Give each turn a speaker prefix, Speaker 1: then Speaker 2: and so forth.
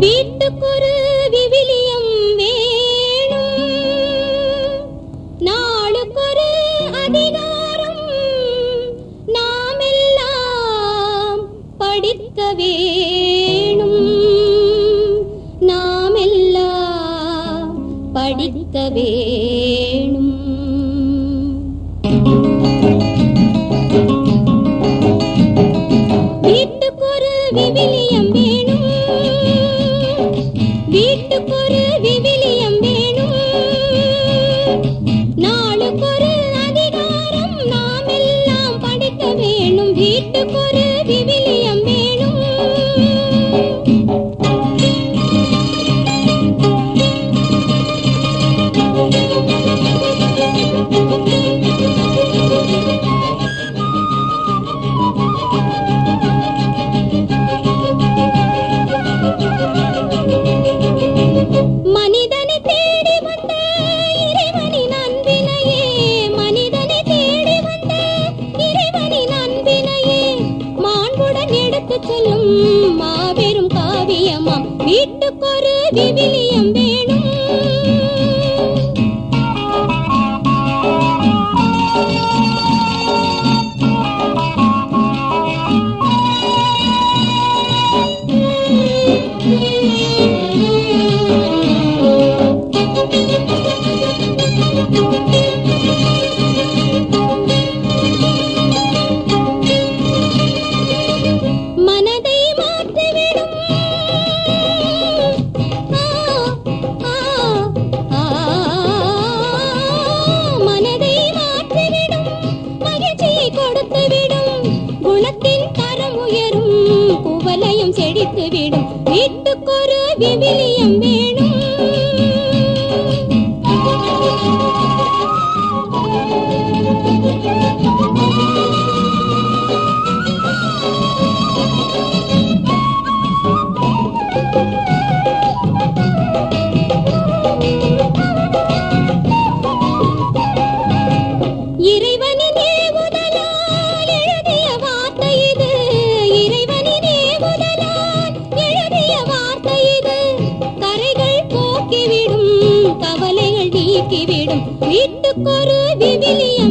Speaker 1: வீட்டுக்கொரு விவிலியம் வேணும். நாளுக்கொரு அதிகாரம் நாமெல்லாம் படிக்க வேணும். நாமெல்லாம் படிக்க வேணும். வீட்டுக்கொரு விவிலியம் வேணும் வீட்டுக்கு ஒரு விவிலியம் வீட்டுக்கொரு விவிலியம் வேணும். பாவங்கள் நீக்கிவிடும் வீட்டுக்கொரு விவிலிய